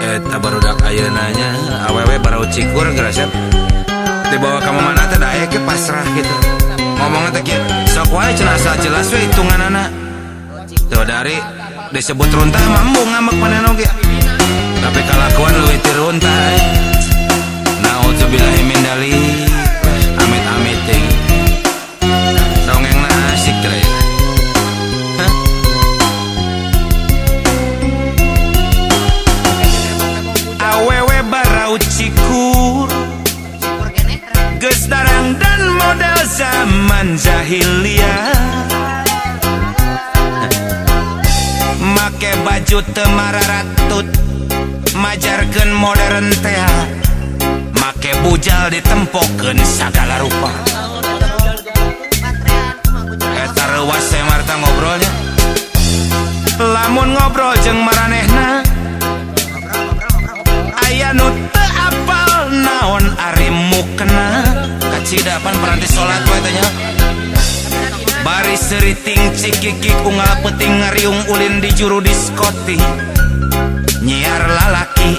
Eh, eta barudak nanya. Awewe baru cikur gerasep dibawa kamu mana teh daya ke pasrah gitu. Ngomongnya teh sok wae cenah asal jelas we hitunganana tuh dari disebut runtah mambung ngamek panenoge tapi kalakuan leuwih ti runtah eh. Gestarang dan model zaman jahiliyah make baju temararatut majarkeun modern teh make bujal ditempokeun sagala rupa. Eta saya marta ngobrolnya. Lamun ngobrol jeung maranehna. Aya nu kacidapan peranti salat wae teh nya bari seriting cikikik unggal peting ngariung ulin di juru diskoti. Nyiar lalaki